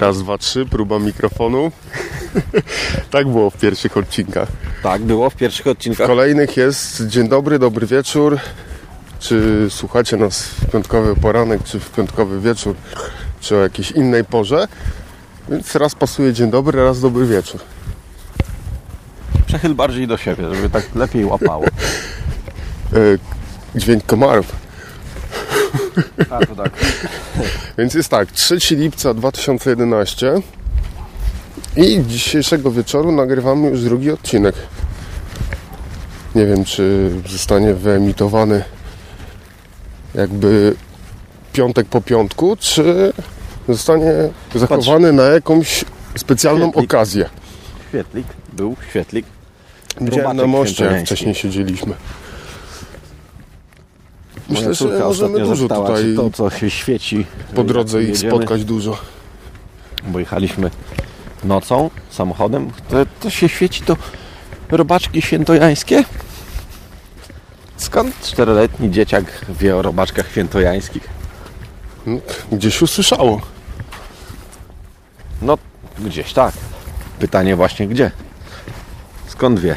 Raz, dwa, trzy, próba mikrofonu. tak było w pierwszych odcinkach. Tak, było w pierwszych W odcinkach. kolejnych jest dzień dobry, dobry wieczór. Czy słuchacie nas w piątkowy poranek, czy w piątkowy wieczór, czy o jakiejś innej porze. Więc raz pasuje dzień dobry, raz dobry wieczór. Przechyl bardziej do siebie, żeby tak lepiej łapało. E, dźwięk komarów. A, to tak. Więc jest tak, 3 lipca 2011 i dzisiejszego wieczoru nagrywamy już drugi odcinek. Nie wiem, czy zostanie wyemitowany jakby piątek po piątku, czy zostanie zachowany na jakąś specjalną Świetlik. okazję. Świetlik, był świetlik. Widziałem na moście, wcześniej siedzieliśmy. Myślę, Moja że możemy dużo tutaj to, co się świeci po drodze ich spotkać dużo. Bo jechaliśmy nocą samochodem. To, to się świeci to robaczki świętojańskie? Skąd czteroletni dzieciak wie o robaczkach świętojańskich? No, Gdzieś usłyszało. No, gdzieś tak. Pytanie właśnie gdzie? Skąd wie?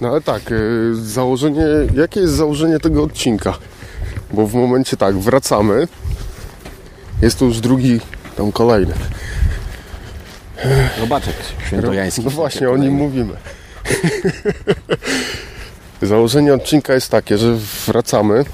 No ale tak, y, założenie, jakie jest założenie tego odcinka? Bo w momencie tak, wracamy. Jest to już drugi, tam kolejny. Robaczek świętojański. No właśnie, o nim mówimy. Założenie odcinka jest takie, że wracamy.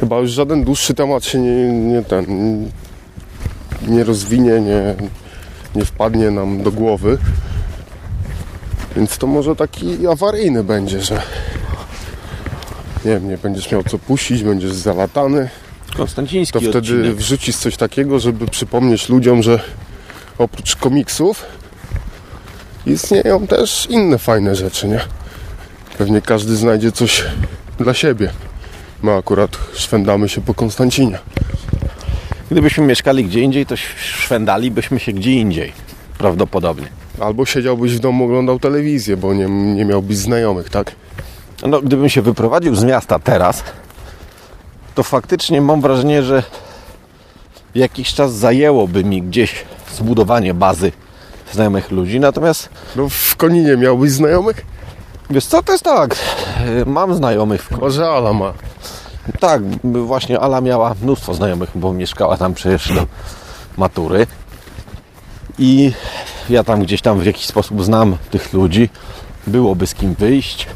Chyba już żaden dłuższy temat się nie, nie ten nie rozwinie, nie, nie wpadnie nam do głowy. Więc to może taki awaryjny będzie, że nie wiem, nie będziesz miał co puścić, będziesz zalatany Konstanciński to wtedy odcinek. wrzucić coś takiego, żeby przypomnieć ludziom, że oprócz komiksów istnieją też inne fajne rzeczy, nie? Pewnie każdy znajdzie coś dla siebie. My akurat szwendamy się po Konstancinie. Gdybyśmy mieszkali gdzie indziej, to szwendalibyśmy się gdzie indziej. Prawdopodobnie. Albo siedziałbyś w domu, oglądał telewizję, bo nie, nie miałbyś znajomych, tak? No, gdybym się wyprowadził z miasta teraz, to faktycznie mam wrażenie, że jakiś czas zajęłoby mi gdzieś zbudowanie bazy znajomych ludzi. Natomiast No w Koninie miałbyś znajomych? wiesz co, to jest tak. Mam znajomych w Może Ala ma. Tak, właśnie Ala miała mnóstwo znajomych, bo mieszkała tam przecież do matury. I ja tam gdzieś tam w jakiś sposób znam tych ludzi. Byłoby z kim wyjść.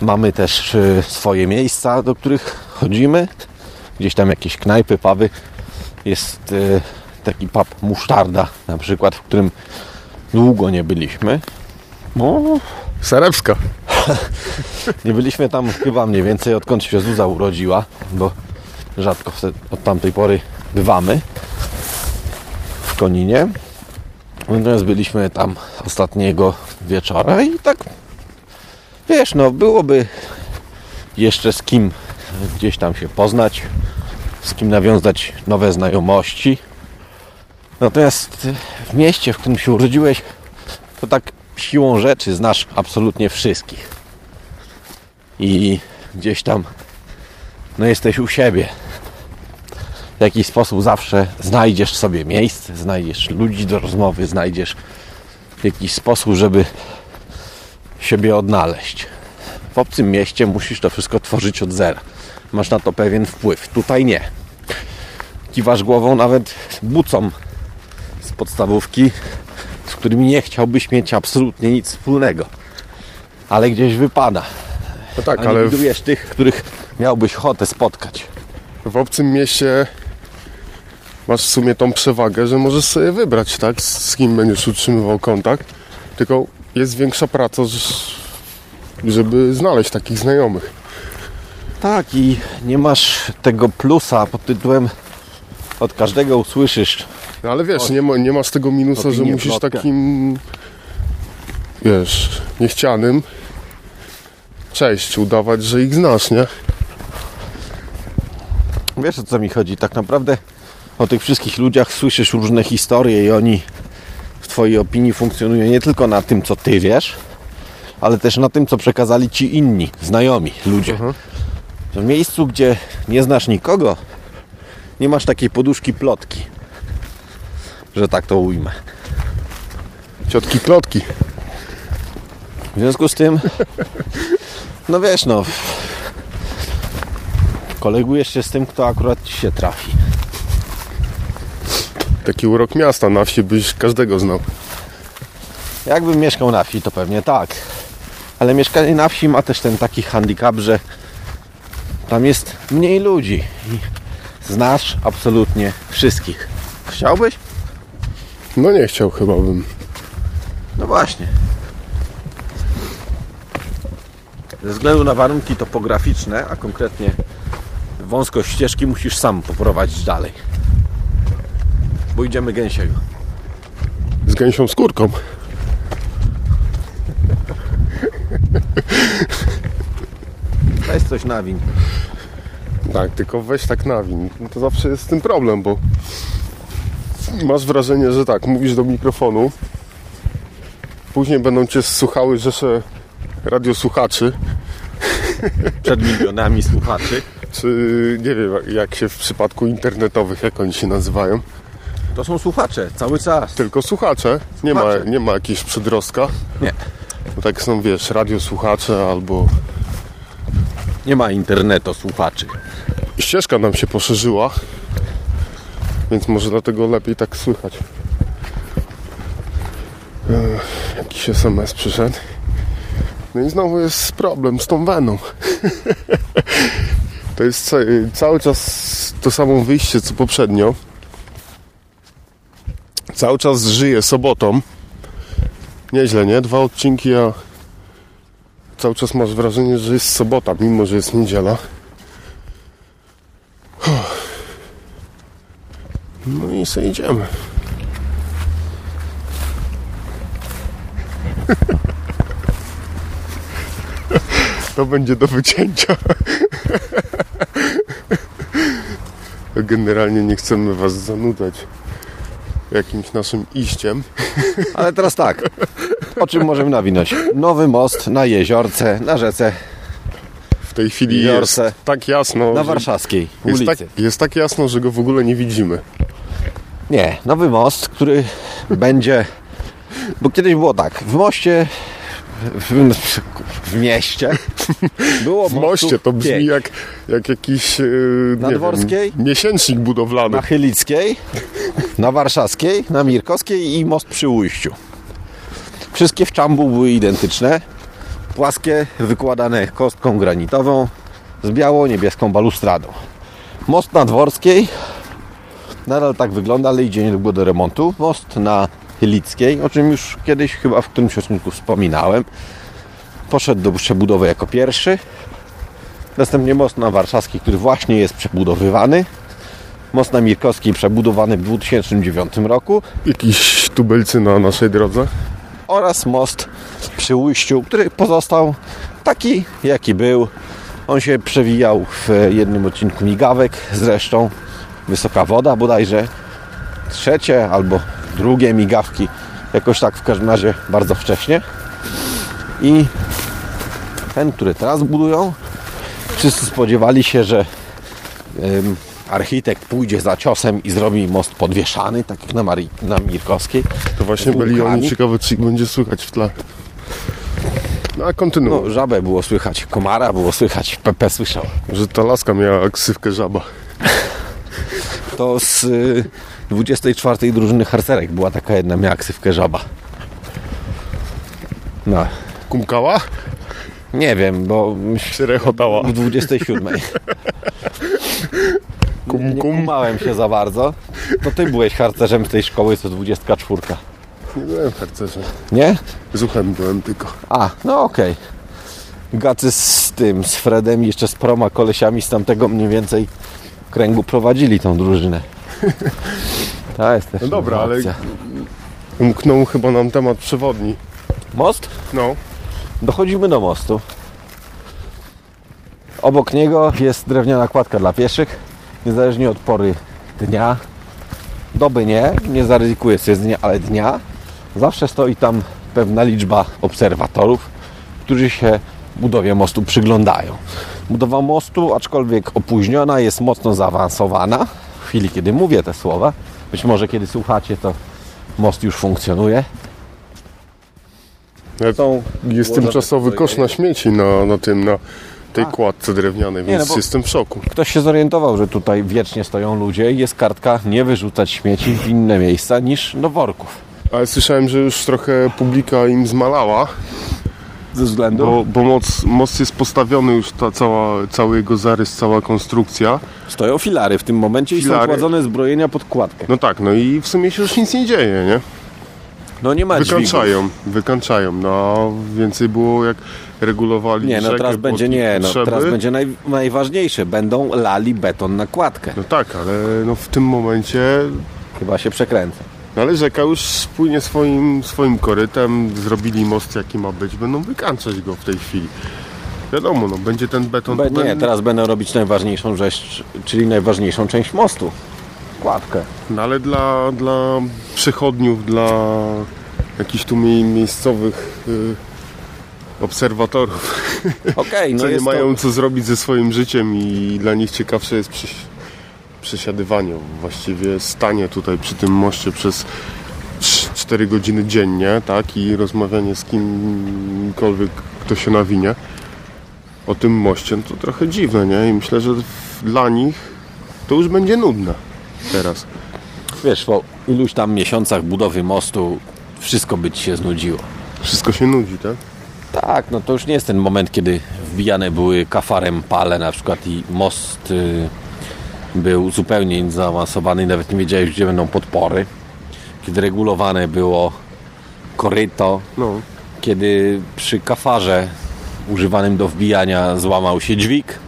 Mamy też y, swoje miejsca, do których chodzimy. Gdzieś tam jakieś knajpy, puby. Jest y, taki pub Musztarda na przykład, w którym długo nie byliśmy. No, Sarewska. nie byliśmy tam chyba mniej więcej odkąd się Zuza urodziła, bo rzadko od tamtej pory bywamy w Koninie. Natomiast byliśmy tam ostatniego wieczora i tak wiesz, no byłoby jeszcze z kim gdzieś tam się poznać, z kim nawiązać nowe znajomości. Natomiast w mieście, w którym się urodziłeś, to tak siłą rzeczy znasz absolutnie wszystkich i gdzieś tam no jesteś u siebie. W jakiś sposób zawsze znajdziesz sobie miejsce, znajdziesz ludzi do rozmowy, znajdziesz jakiś sposób, żeby siebie odnaleźć. W obcym mieście musisz to wszystko tworzyć od zera. Masz na to pewien wpływ. Tutaj nie. Kiwasz głową nawet bucom z podstawówki, z którymi nie chciałbyś mieć absolutnie nic wspólnego. Ale gdzieś wypada. No tak, Ale ale w, widujesz tych, których miałbyś ochotę spotkać. w obcym mieście masz w sumie tą przewagę, że możesz sobie wybrać, tak, z kim będziesz utrzymywał kontakt. Tylko jest większa praca, żeby znaleźć takich znajomych. Tak, i nie masz tego plusa pod tytułem od każdego usłyszysz. No ale wiesz, nie, ma, nie masz tego minusa, że musisz plotkę. takim, wiesz, niechcianym cześć, udawać, że ich znasz, nie? Wiesz o co mi chodzi? Tak naprawdę o tych wszystkich ludziach słyszysz różne historie i oni w Twojej opinii funkcjonują nie tylko na tym, co Ty wiesz, ale też na tym, co przekazali ci inni, znajomi, ludzie. W miejscu, gdzie nie znasz nikogo, nie masz takiej poduszki plotki, że tak to ujmę. Ciotki klotki. W związku z tym, no wiesz, no, kolegujesz się z tym, kto akurat ci się trafi. Taki urok miasta. Na wsi byś każdego znał. Jakbym mieszkał na wsi, to pewnie tak. Ale mieszkanie na wsi ma też ten taki handicap, że tam jest mniej ludzi i znasz absolutnie wszystkich. Chciałbyś? No nie chciał chyba bym. No właśnie. Ze względu na warunki topograficzne, a konkretnie wąskość ścieżki, musisz sam poprowadzić dalej. Bo idziemy gęsiego. Z gęsią skórką. Weź coś na win. Tak, tylko weź tak na win. No to zawsze jest z tym problem, bo masz wrażenie, że tak, mówisz do mikrofonu. Później będą cię słuchały rzesze radiosłuchaczy, Przed milionami słuchaczy. czy nie wiem, jak się w przypadku internetowych, jak oni się nazywają. To są słuchacze cały czas. Tylko słuchacze. Nie ma, Słuchacze. nie ma jakiegoś przedrostka. Nie. Bo tak są, wiesz, radiosłuchacze albo Nie ma internetu słuchaczy. ścieżka nam się poszerzyła, więc może dlatego lepiej tak słychać. Ech, jakiś SMS przyszedł. No i znowu jest problem z tą weną. to jest ca- cały czas to samo wyjście co poprzednio. Cały czas żyje sobotą. Nieźle, nie? Dwa odcinki, a cały czas masz wrażenie, że jest sobota, mimo że jest niedziela. No i sobie idziemy. To będzie do wycięcia. Generalnie nie chcemy Was zanudzać jakimś naszym iściem. Ale teraz tak. O czym możemy nawinąć? Nowy most na jeziorce, na rzece, W tej chwili jest tak jasno, na Warszawskiej jest ulicy. tak, jest tak jasno, że go w ogóle nie widzimy. Nie, nowy most, który będzie. Bo kiedyś było tak, w moście. W, w mieście było W moście to brzmi jak, jak jakiś yy, nie? Wiem, miesięcznik budowlany. na Chylickiej, na Warszawskiej, na Mirkowskiej i most przy ujściu. Wszystkie w czambu były identyczne. Płaskie, wykładane kostką granitową z biało-niebieską balustradą. Most na Dworskiej nadal tak wygląda, ale idzie niedługo do remontu. Most na Chylickiej, o czym już kiedyś chyba w którymś odcinku wspominałem, poszedł do przebudowy jako pierwszy. Następnie most na Warszawskiej, który właśnie jest przebudowywany. Most na Mirkowskiej przebudowany w 2009 roku Jakiś tubylcy na naszej drodze. oraz most przy ujściu, który pozostał taki, jaki był. On się przewijał w jednym odcinku migawek, zresztą wysoka woda bodajże. Trzecie albo drugie migawki, jakoś tak w każdym razie bardzo wcześnie. I ten, który teraz budują, wszyscy spodziewali się, że architekt pójdzie za ciosem i zrobi most podwieszany, tak jak na, Mari- na Mirkowskiej. To właśnie byli oni. Ciekawe, czy ich będzie słychać w tle. No a kontynuuj. No, żabę było słychać, komara było słychać, Pepe słyszał. Że ta laska miała ksywkę żaba. To z y, 24 drużyny harcerek była taka jedna, miała ksywkę żaba. No, Kumkała? nie wiem, bo Czy rechotała? w 27. Kum, Nie kum. kumałem się za bardzo. To ty byłeś harcerzem z tej szkoły, co 24. Nie byłem harcerzem. Nie? Z uchem byłem tylko. A, no okej. Gacy z tym, z Fredem i jeszcze z proma kolesiami z tamtego mniej więcej kręgu prowadzili tą drużynę. To jest też No dobra, ale opcja. umknął chyba nam temat przewodni. Most? No. Dochodzimy do mostu. Obok niego jest drewniana kładka dla pieszych. Niezależnie od pory dnia, doby nie, nie zaryzykuję stwierdzenia, ale dnia. Zawsze stoi tam pewna liczba obserwatorów, którzy się budowie mostu przyglądają. Budowa mostu, aczkolwiek opóźniona, jest mocno zaawansowana. W chwili, kiedy mówię te słowa, być może kiedy słuchacie, to most już funkcjonuje. Są Jest tymczasowy kosz na śmieci na, na tym, na tej Tak. kładce drewnianej, Nie, więc no bo- jestem w szoku. Ktoś się zorientował, że tutaj wiecznie stoją ludzie i jest kartka nie wyrzucać śmieci w inne miejsca niż do worków. Ale słyszałem, że już trochę publika im zmalała, Ze względu? bo, bo moc, most jest postawiony już, ta cała, cały jego zarys, cała konstrukcja. Stoją filary w tym momencie i są Filary. kładzone zbrojenia pod kładkę. No tak, no i w sumie się już nic nie dzieje, nie? No nie ma dźwigów. Wykańczają, wykańczają. No więcej było jak regulowali Nie, no teraz będzie nie, no teraz będzie naj, najważniejsze. Będą lali beton na kładkę. No tak, ale no w tym momencie Chyba się przekręcę. no ale rzeka już spłynie swoim, swoim korytem, zrobili most jaki ma być, będą wykańczać go w tej chwili. Wiadomo, no będzie ten beton. Be, nie, będzie- teraz będą robić najważniejszą rzecz, czyli najważniejszą część mostu. Kładkę. No ale dla, dla przechodniów, dla jakichś tu mie- miejscowych y, obserwatorów, Okej, no co nie mają to... co zrobić ze swoim życiem i dla nich ciekawsze jest przyś- przesiadywanie, właściwie stanie tutaj przy tym moście przez 4 godziny dziennie, tak, i rozmawianie z kimkolwiek, kto się nawinie o tym moście, no to trochę dziwne, nie? I myślę, że dla nich to już będzie nudne teraz. Wiesz, po iluś tam miesiącach budowy mostu wszystko by ci się znudziło. Wszystko się nudzi, tak? Tak, no to już nie jest ten moment, kiedy wbijane były kafarem pale na przykład i most y, był zupełnie zaawansowany i nawet nie wiedziałeś, gdzie będą podpory. Kiedy regulowane było koryto, No. kiedy przy kafarze używanym do wbijania złamał się dźwig.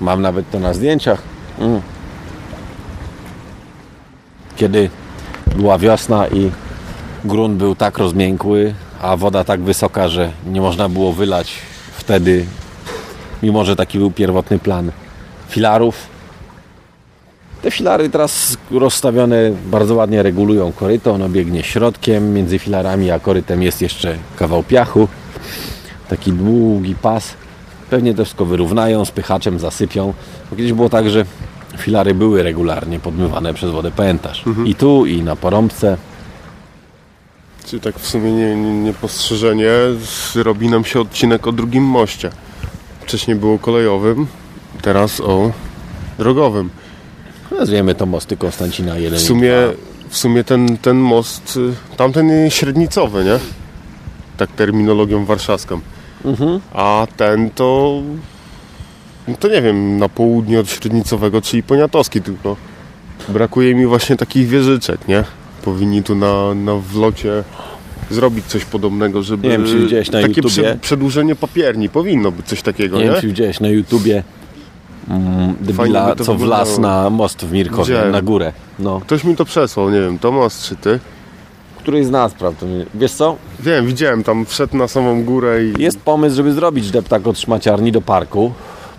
Mam nawet to na zdjęciach. Mm. Kiedy była wiosna i grunt był tak rozmiękły, a woda tak wysoka, że nie można było wylać wtedy, mimo że taki był pierwotny plan filarów. Te filary teraz rozstawione bardzo ładnie regulują koryto, ono biegnie środkiem, między filarami a korytem jest jeszcze kawał piachu, taki długi pas. Pewnie to wszystko wyrównają, spychaczem zasypią. Bo kiedyś było tak, że filary były regularnie podmywane przez wodę, pamiętasz? I tu, i na porąbce. Czyli tak w sumie nie, nie, niepostrzeżenie robi nam się odcinek o drugim moście. Wcześniej było kolejowym, teraz o drogowym. Nazwiemy to mosty Konstancina 1 W sumie, 2. w sumie ten, ten most, y, tamten średnicowy, nie? Tak terminologią warszawską. A ten to, no to nie wiem, na południe od średnicowego, czyli poniatowski tylko. Brakuje mi właśnie takich wieżyczek, nie? Powinni tu na, na wlocie zrobić coś podobnego, żeby... Nie wiem, czy widziałeś na Takie YouTubie. przed- przedłużenie papierni, powinno być coś takiego, Nie nie? wiem, czy widziałeś na YouTubie mm, debila, co wlazł wyglądało. na most w Mirkowie, Widziałem. na górę. No. Ktoś mi to przesłał, nie wiem, Tomasz czy ty? Któryś z nas, prawda? Wiesz co? Wiem, widziałem, tam wszedł na samą górę i... Jest pomysł, żeby zrobić deptak od szmaciarni do parku.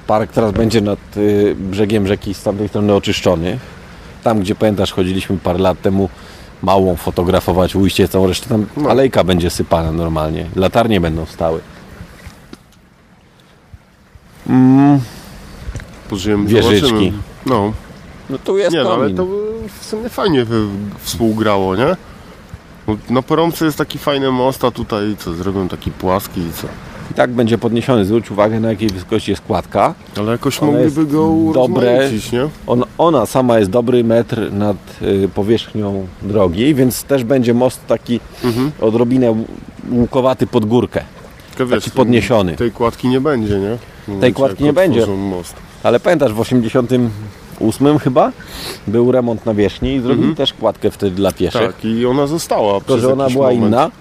Park teraz będzie nad y, brzegiem rzeki z tamtej strony oczyszczony. Tam, gdzie pamiętasz, chodziliśmy parę lat temu małą fotografować ujście, całą resztę tam No. alejka będzie sypana normalnie. Latarnie będą stały. Pożyjemy, Wieżyczki. zobaczymy. No, No tu jest nie no, ale to w sumie fajnie współgrało, nie? Na Porąbce jest taki fajny most, a tutaj co, zrobią taki płaski i co? I tak będzie podniesiony. Zwróć uwagę, na jakiej wysokości jest kładka. Ale jakoś One mogliby go dobre. nie? On, ona sama jest dobry metr nad y, powierzchnią drogi, więc też będzie most taki Mhm. odrobinę łukowaty pod górkę. Tylko Taki podniesiony. Tej kładki nie będzie, nie? W momencie, kładki nie będzie. Most. Ale pamiętasz, w 88 chyba był remont na wierzchni i zrobili też kładkę wtedy dla pieszych. Tak, i ona została Tylko, że ona była moment. inna,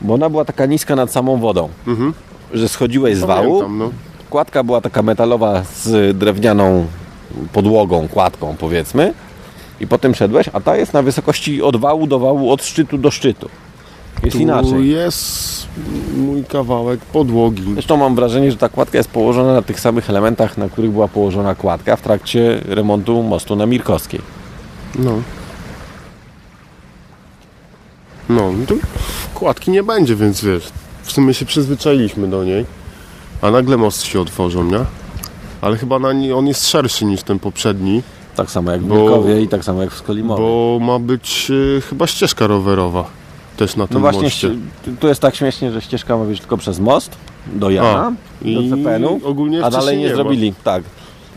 bo ona była taka niska nad samą wodą, Mhm. Że schodziłeś z wału. Pamiętam, no. Kładka była taka metalowa z drewnianą podłogą, kładką powiedzmy. I potem szedłeś, a ta jest na wysokości od wału do wału, od szczytu do szczytu. Jest Tu inaczej. jest mój kawałek podłogi. Zresztą mam wrażenie, że ta kładka jest położona na tych samych elementach, na których była położona kładka w trakcie remontu mostu na Mirkowskiej. No. No, tu kładki nie będzie, więc wiesz, w sumie się przyzwyczailiśmy do niej, a nagle most się otworzył, nie? Ale chyba na nie, on jest szerszy niż ten poprzedni, Tak samo jak w Wilkowie i tak samo jak w Skolimowie. bo ma być y, chyba ścieżka rowerowa też na tym No właśnie, moście. ści- tu jest tak śmiesznie, że ścieżka ma być tylko przez most do Jana, i do CPN-u, ogólnie a dalej nie, nie zrobili. Tak.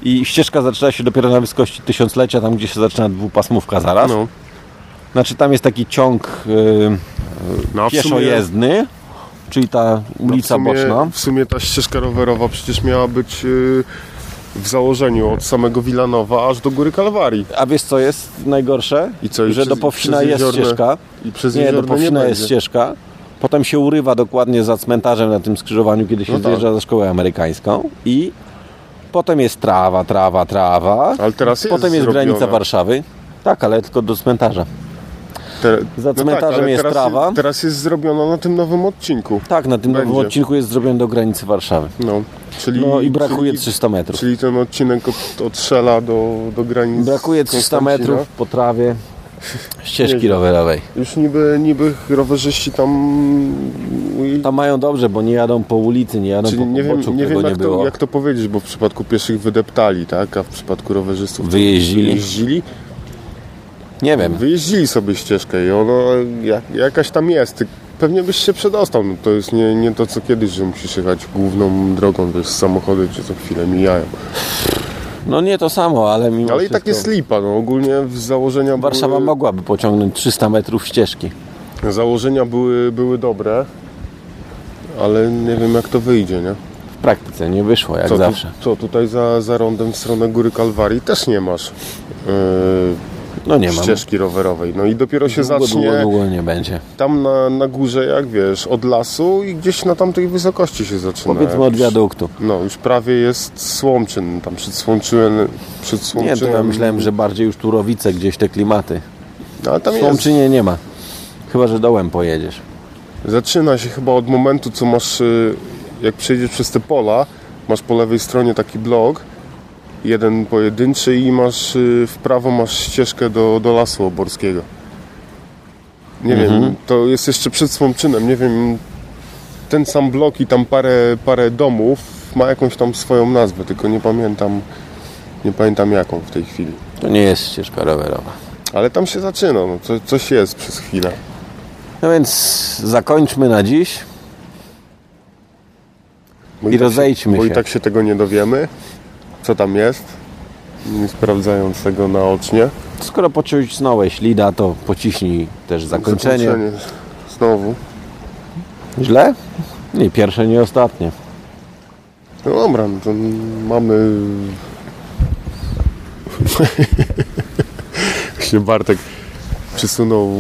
I ścieżka zaczyna się dopiero na wysokości tysiąclecia, tam gdzie się zaczyna dwupasmówka zaraz. No, Znaczy tam jest taki ciąg yy, no a pieszojezdny, czyli ta no ulica w sumie, boczna. W sumie ta ścieżka rowerowa przecież miała być y, w założeniu od samego Wilanowa aż do Góry Kalwarii. A wiesz co jest najgorsze? I co, i że przez- do Powsina jest jeziorne- ścieżka. I przez Nie, do Powsina jest będzie. ścieżka. Potem się urywa dokładnie za cmentarzem na tym skrzyżowaniu, kiedy się No tak. zjeżdża za szkołę amerykańską. I potem jest trawa, trawa, trawa. Ale teraz jest Potem jest zrobione. granica Warszawy. Tak, ale tylko do cmentarza. Te, Za cmentarzem ale jest teraz, trawa. Teraz jest zrobiona na tym nowym odcinku. Tak, na tym nowym Będzie. odcinku jest zrobiony do granicy Warszawy. No, czyli, No i brakuje czyli, 300 metrów. Czyli ten odcinek od, od Szela do, do granicy. Brakuje 300 Konstancina. metrów po trawie ścieżki rowerowej. Już niby, niby rowerzyści tam... Tam mają dobrze, bo nie jadą po ulicy, nie jadą Czyli po nie wiem, poboczu, nie wiem nie jak, było. to, jak to powiedzieć, bo w przypadku pieszych wydeptali, tak? A w przypadku rowerzystów to Wyjeździli. Nie wiem. wyjeździli sobie ścieżkę i ona jak, jakaś tam jest. Pewnie byś się przedostał. No, to jest nie, nie to co kiedyś, że musisz jechać główną drogą, wiesz, samochody cię co chwilę mijają. No nie to samo, ale mimo Ale i tak wszystko jest lipa, no ogólnie z założenia Warszawa były, mogłaby pociągnąć 300 metrów ścieżki. założenia były, były dobre, ale nie wiem jak to wyjdzie, nie? W praktyce nie wyszło, jak Co, tu, zawsze. co tutaj za, za rondem w stronę Góry Kalwarii też nie masz yy, No nie mam. ścieżki rowerowej. No i dopiero się Długo, zacznie długo, długo nie będzie. tam na, na górze, jak wiesz, od lasu i gdzieś na tamtej wysokości się zaczyna. Powiedzmy od wiaduktu. No, już prawie jest Słomczyn, tam przed Słomczynem, przed Nie, to ja myślałem, że bardziej już Turowice, gdzieś te klimaty. No, ale tam W jest. Słomczynie nie ma. Chyba, że dołem pojedziesz. Zaczyna się chyba od momentu, co masz, y, jak przejdziesz przez te pola, masz po lewej stronie taki blok, jeden pojedynczy i masz y, w prawo masz ścieżkę do, do lasu oborskiego. Nie wiem, to jest jeszcze przed Słomczynem, nie wiem, ten sam blok i tam parę, parę domów ma jakąś tam swoją nazwę, tylko nie pamiętam, nie pamiętam jaką w tej chwili. To nie jest ścieżka rowerowa. Ale tam się zaczyna, no, co, coś jest przez chwilę. No więc zakończmy na dziś. Bo I tak rozejdźmy bo się. i tak się tego nie dowiemy, co tam jest, nie sprawdzając tego naocznie. Skoro pocisnąłeś lida, to pociśnij też zakończenie. Zakończenie Znowu. Źle? Nie pierwsze, nie ostatnie. No dobra, no to mamy... się Bartek przysunął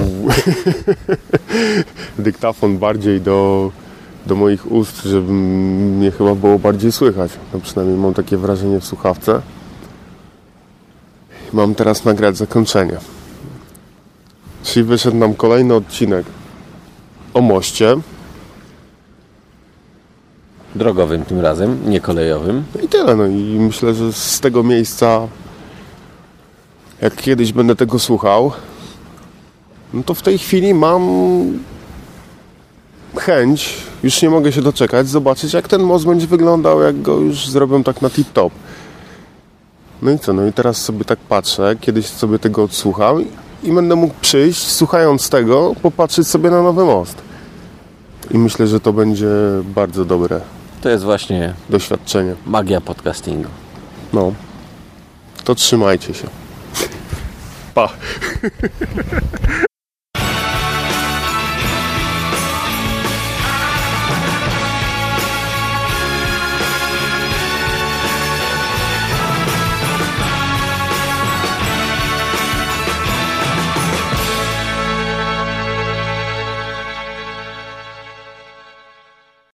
dyktafon bardziej do, do moich ust, żeby mnie chyba było bardziej słychać. No przynajmniej mam takie wrażenie w słuchawce. Mam teraz nagrać zakończenie. Czyli wyszedł nam kolejny odcinek o moście. Drogowym tym razem, nie kolejowym. I tyle. No i myślę, że z tego miejsca, jak kiedyś będę tego słuchał, no to w tej chwili mam chęć, już nie mogę się doczekać, zobaczyć jak ten most będzie wyglądał, jak go już zrobią tak na tip-top. No i co, no i teraz sobie tak patrzę, kiedyś sobie tego odsłucham i- i będę mógł przyjść, słuchając tego, popatrzeć sobie na nowy most. I myślę, że to będzie bardzo dobre To jest właśnie doświadczenie. magia podcastingu. No. To trzymajcie się. Pa.